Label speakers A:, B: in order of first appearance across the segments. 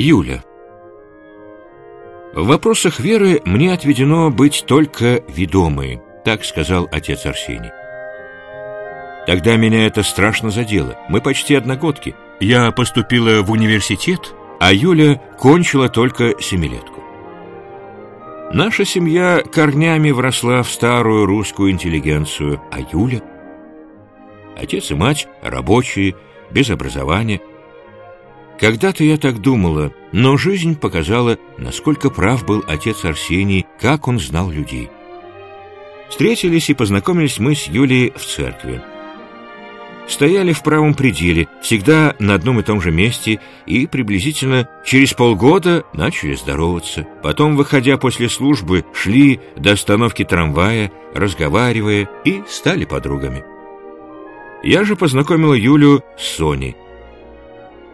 A: Юля. В вопросах веры мне отведено быть только ведомой, так сказал отец Арсений. Тогда меня это страшно задело. Мы почти одногодки. Я поступила в университет, а Юля кончила только семилетку. Наша семья корнями вросла в старую русскую интеллигенцию, а Юля... Отец и мать рабочие, без образования. Когда-то я так думала, но жизнь показала, насколько прав был отец Арсений, как он знал людей. Встретились и познакомились мы с Юлей в церкви стояли в правом пределе, всегда на одном и том же месте, и приблизительно через полгода начали здороваться. Потом, выходя после службы, шли до остановки трамвая, разговаривая, и стали подругами. Я же познакомила Юлю с Соней.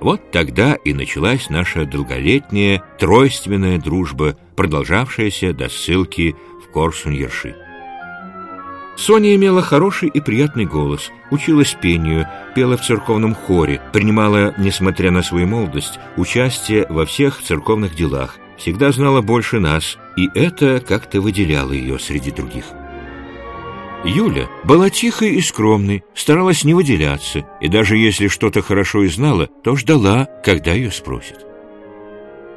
A: Вот тогда и началась наша долголетняя тройственная дружба, продолжавшаяся до ссылки в Корсунь-Ерши. Соня имела хороший и приятный голос, училась пению, пела в церковном хоре, принимала, несмотря на свою молодость, участие во всех церковных делах, всегда знала больше нас, и это как-то выделяло ее среди других. Юля была тихой и скромной, старалась не выделяться, и даже если что-то хорошо и знала, то ждала, когда ее спросят.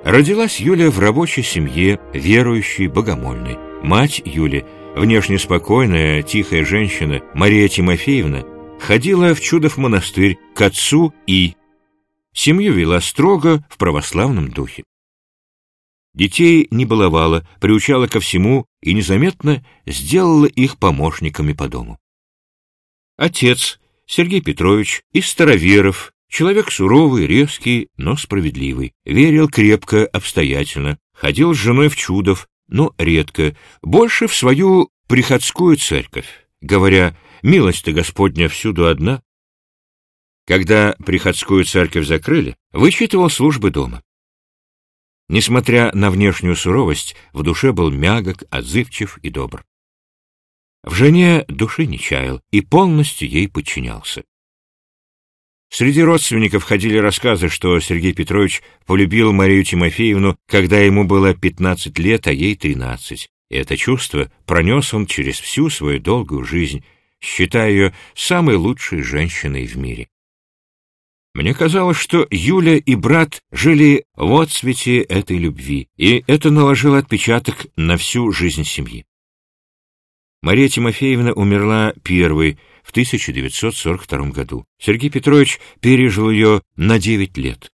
A: Родилась Юля в рабочей семье, верующей, богомольной. Мать Юли – Внешне спокойная, тихая женщина Мария Тимофеевна ходила в Чудов монастырь к отцу и... Семью вела строго в православном духе. Детей не баловала, приучала ко всему и незаметно сделала их помощниками по дому. Отец, Сергей Петрович, из староверов, человек суровый, резкий, но справедливый, верил крепко, обстоятельно, ходил с женой в Чудов, но редко, больше в свою приходскую церковь, говоря «милость-то Господня всюду одна». Когда приходскую церковь закрыли, вычитывал службы дома. Несмотря на внешнюю суровость, в душе был мягок, отзывчив и добр. В жене души не чаял и полностью ей подчинялся. Среди родственников ходили рассказы, что Сергей Петрович полюбил Марию Тимофеевну, когда ему было 15 лет, а ей 13. И это чувство пронес он через всю свою долгую жизнь, считая ее самой лучшей женщиной в мире. Мне казалось, что Юля и брат жили в отцвете этой любви, и это наложило отпечаток на всю жизнь семьи. Мария Тимофеевна умерла первой, в 1942 году. Сергей Петрович пережил ее на 9 лет.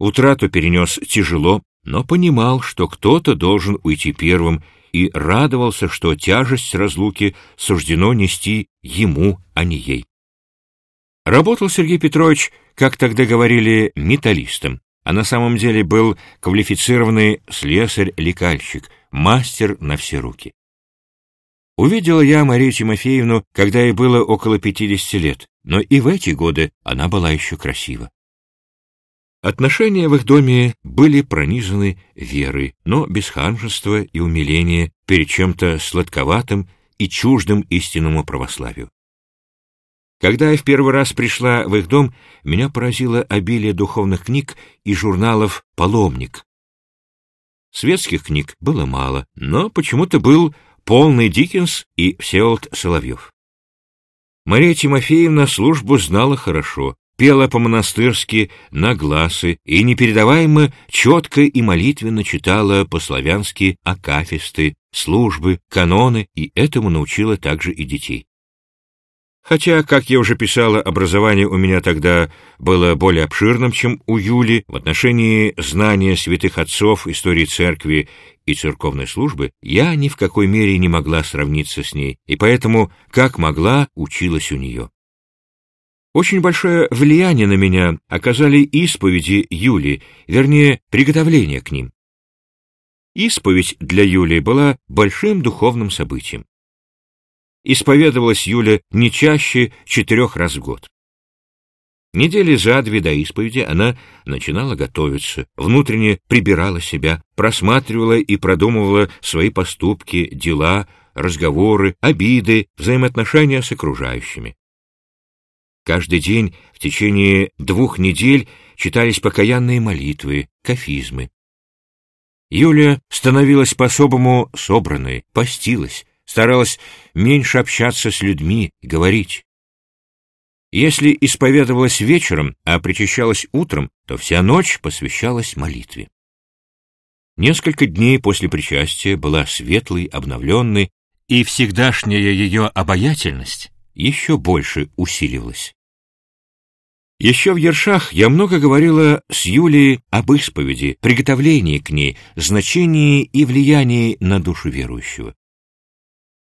A: Утрату перенес тяжело, но понимал, что кто-то должен уйти первым, и радовался, что тяжесть разлуки суждено нести ему, а не ей. Работал Сергей Петрович, как тогда говорили, металлистом, а на самом деле был квалифицированный слесарь-лекальщик, мастер на все руки. Увидела я Марию Тимофеевну, когда ей было около пятидесяти лет, но и в эти годы она была еще красива. Отношения в их доме были пронизаны верой, но без ханжества и умиления перед чем-то сладковатым и чуждым истинному православию. Когда я в первый раз пришла в их дом, меня поразило обилие духовных книг и журналов «Паломник». Светских книг было мало, но почему-то был полный Диккенс и Всеволод Соловьев. Мария Тимофеевна службу знала хорошо, пела по-монастырски на гласы и непередаваемо четко и молитвенно читала по-славянски акафисты, службы, каноны, и этому научила также и детей. Хотя, как я уже писала, образование у меня тогда было более обширным, чем у Юли, в отношении знания святых отцов, истории церкви и церковной службы, я ни в какой мере не могла сравниться с ней, и поэтому, как могла, училась у нее. Очень большое влияние на меня оказали исповеди Юли, вернее, приготовление к ним. Исповедь для Юли была большим духовным событием. Исповедовалась Юля не чаще четырех раз в год. Недели за две до исповеди она начинала готовиться, внутренне прибирала себя, просматривала и продумывала свои поступки, дела, разговоры, обиды, взаимоотношения с окружающими. Каждый день в течение двух недель читались покаянные молитвы, кафизмы. Юлия становилась по-особому собранной, постилась, старалась меньше общаться с людьми, говорить. Если исповедовалась вечером, а причащалась утром, то вся ночь посвящалась молитве. Несколько дней после причастия была светлой, обновленной, и всегдашняя ее обаятельность еще больше усиливалась. Еще в Ершах я много говорила с Юлией об исповеди, приготовлении к ней, значении и влиянии на душу верующего.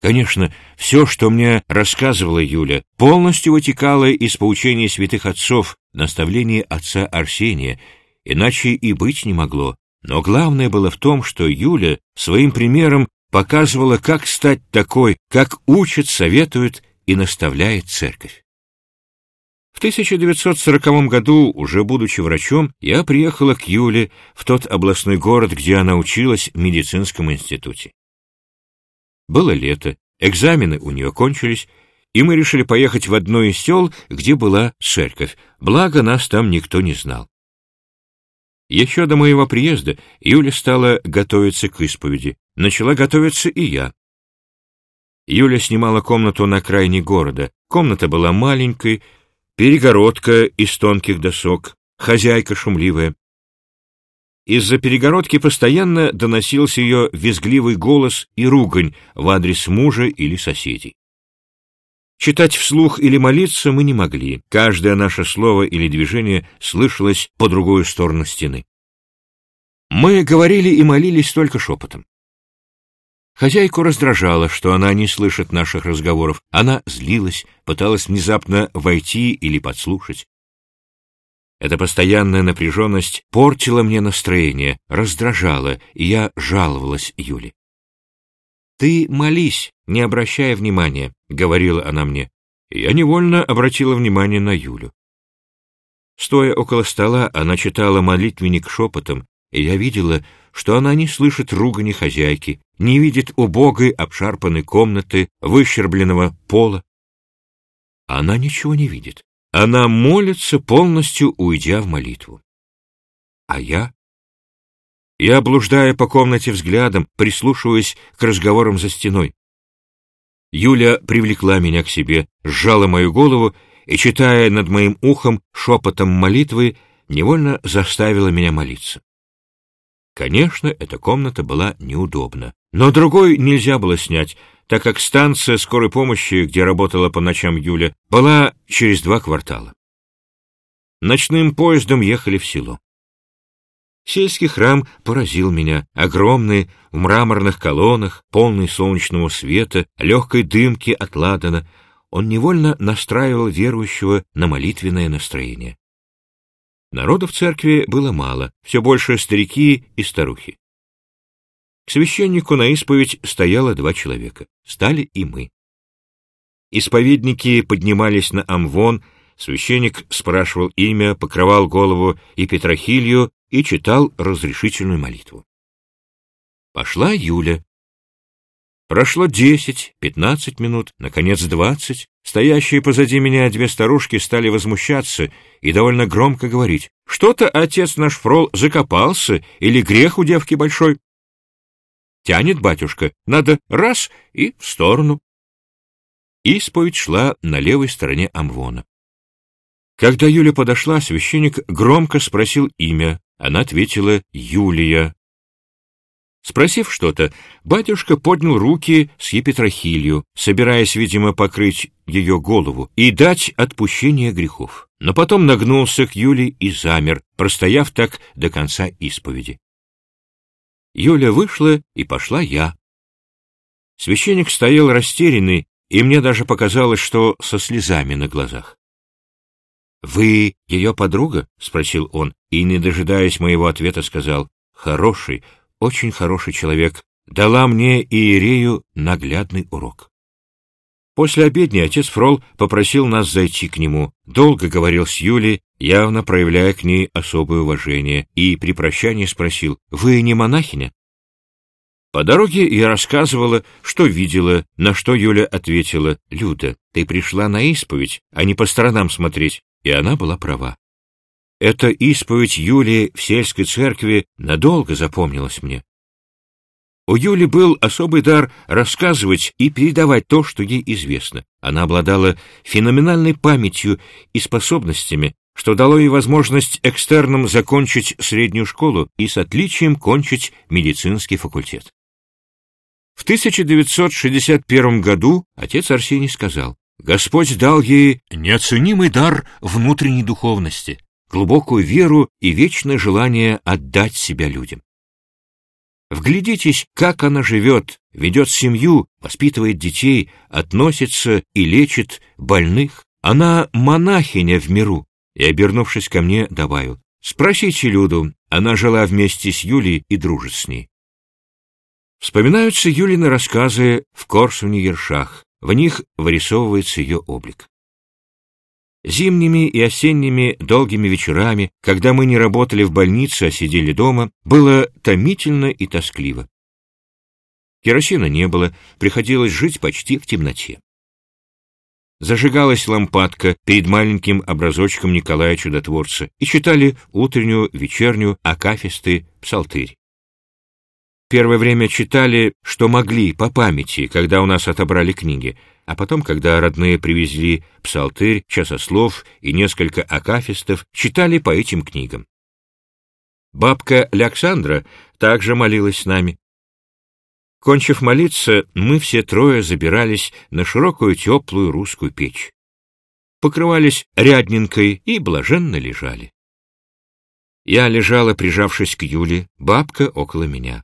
A: Конечно, все, что мне рассказывала Юля, полностью вытекало из поучений святых отцов, наставлений отца Арсения, иначе и быть не могло. Но главное было в том, что Юля своим примером показывала, как стать такой, как учит, советует и наставляет церковь. В 1940 году, уже будучи врачом, я приехала к Юле в тот областной город, где она училась в медицинском институте. Было лето, экзамены у нее кончились, и мы решили поехать в одно из сел, где была церковь, благо нас там никто не знал. Еще до моего приезда Юля стала готовиться к исповеди. Начала готовиться и я. Юля снимала комнату на окраине города. Комната была маленькой, Перегородка из тонких досок, хозяйка шумливая. Из-за перегородки постоянно доносился ее визгливый голос и ругань в адрес мужа или соседей. Читать вслух или молиться мы не могли, каждое наше слово или движение слышалось по другую сторону стены. Мы говорили и молились только шепотом. Хозяйку раздражало, что она не слышит наших разговоров. Она злилась, пыталась внезапно войти или подслушать. Эта постоянная напряженность портила мне настроение, раздражала, и я жаловалась Юле. «Ты молись, не обращая внимания», — говорила она мне. я невольно обратила внимание на Юлю. Стоя около стола, она читала молитвенник шепотом, и я видела, что она не слышит ругани хозяйки, не видит убогой обшарпанной комнаты, выщербленного пола. Она ничего не видит. Она молится, полностью уйдя в молитву. А я? Я, блуждая по комнате взглядом, прислушиваясь к разговорам за стеной. Юля привлекла меня к себе, сжала мою голову и, читая над моим ухом шепотом молитвы, невольно заставила меня молиться. Конечно, эта комната была неудобна, но другой нельзя было снять, так как станция скорой помощи, где работала по ночам Юля, была через два квартала. Ночным поездом ехали в село. Сельский храм поразил меня, огромный, в мраморных колоннах, полный солнечного света, легкой дымки от ладана. Он невольно настраивал верующего на молитвенное настроение. Народу в церкви было мало, все больше старики и старухи. К священнику на исповедь стояло два человека, стали и мы. Исповедники поднимались на амвон, священник спрашивал имя, покрывал голову и Петрохилью и читал разрешительную молитву. Пошла Юля, Прошло десять, пятнадцать минут, наконец двадцать. Стоящие позади меня две старушки стали возмущаться и довольно громко говорить. Что-то отец наш Фрол закопался, или грех у девки большой. Тянет батюшка, надо раз и в сторону. Исповедь шла на левой стороне амвона. Когда Юля подошла, священник громко спросил имя. Она ответила «Юлия». Спросив что-то, батюшка поднял руки с епитрахилью, собираясь, видимо, покрыть ее голову и дать отпущение грехов. Но потом нагнулся к Юле и замер, простояв так до конца исповеди. Юля вышла, и пошла я. Священник стоял растерянный, и мне даже показалось, что со слезами на глазах. «Вы ее подруга?» — спросил он, и, не дожидаясь моего ответа, сказал, «Хороший, очень хороший человек, дала мне и Иерею наглядный урок. После обедни отец Фрол попросил нас зайти к нему, долго говорил с Юлей, явно проявляя к ней особое уважение, и при прощании спросил, «Вы не монахиня?» По дороге я рассказывала, что видела, на что Юля ответила, «Люда, ты пришла на исповедь, а не по сторонам смотреть», и она была права. Эта исповедь Юлии в сельской церкви надолго запомнилась мне. У Юли был особый дар рассказывать и передавать то, что ей известно. Она обладала феноменальной памятью и способностями, что дало ей возможность экстерном закончить среднюю школу и с отличием кончить медицинский факультет. В 1961 году отец Арсений сказал, «Господь дал ей неоценимый дар внутренней духовности, глубокую веру и вечное желание отдать себя людям. Вглядитесь, как она живет, ведет семью, воспитывает детей, относится и лечит больных. Она монахиня в миру. И, обернувшись ко мне, добавил, спросите Люду, она жила вместе с Юлей и дружит с ней. Вспоминаются Юлины рассказы в Корсуне Ершах, в них вырисовывается ее облик. Зимними и осенними долгими вечерами, когда мы не работали в больнице, а сидели дома, было томительно и тоскливо. Керосина не было, приходилось жить почти в темноте. Зажигалась лампадка перед маленьким образочком Николая Чудотворца и читали утреннюю, вечернюю, акафисты, псалтырь. Первое время читали, что могли, по памяти, когда у нас отобрали книги, а потом, когда родные привезли псалтырь, часослов и несколько акафистов, читали по этим книгам. Бабка Александра также молилась с нами. Кончив молиться, мы все трое забирались на широкую теплую русскую печь. Покрывались рядненькой и блаженно лежали. Я лежала, прижавшись к Юле, бабка около меня.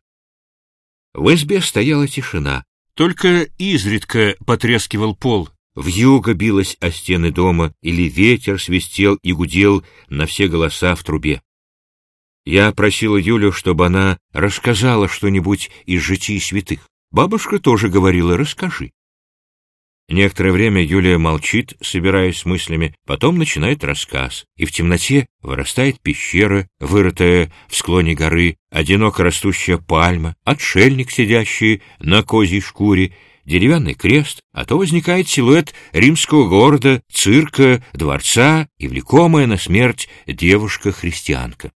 A: В избе стояла тишина, только изредка потрескивал пол, вьюга билась о стены дома, или ветер свистел и гудел на все голоса в трубе. Я просила Юлю, чтобы она рассказала что-нибудь из житий святых. Бабушка тоже говорила «расскажи». Некоторое время Юлия молчит, собираясь с мыслями, потом начинает рассказ, и в темноте вырастает пещера, вырытая в склоне горы, одиноко растущая пальма, отшельник, сидящий на козьей шкуре, деревянный крест, а то возникает силуэт римского города, цирка, дворца и влекомая на смерть девушка-христианка.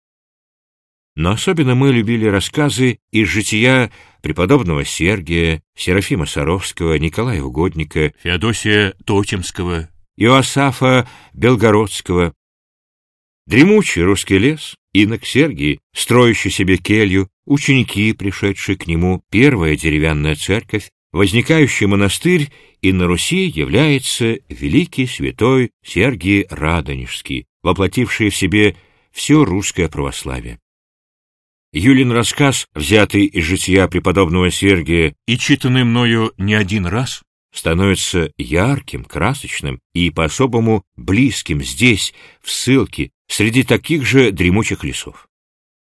A: Но особенно мы любили рассказы из жития преподобного Сергия, Серафима Саровского, Николая Угодника, Феодосия Тотемского, Иосафа Белгородского. Дремучий русский лес, инок Сергий, строящий себе келью, ученики, пришедшие к нему, первая деревянная церковь, возникающий монастырь, и на Руси является великий святой Сергий Радонежский, воплотивший в себе все русское православие. Юлин рассказ, взятый из жития преподобного Сергия и читанный мною не один раз, становится ярким, красочным и по-особому близким здесь, в ссылке, среди таких же дремучих лесов.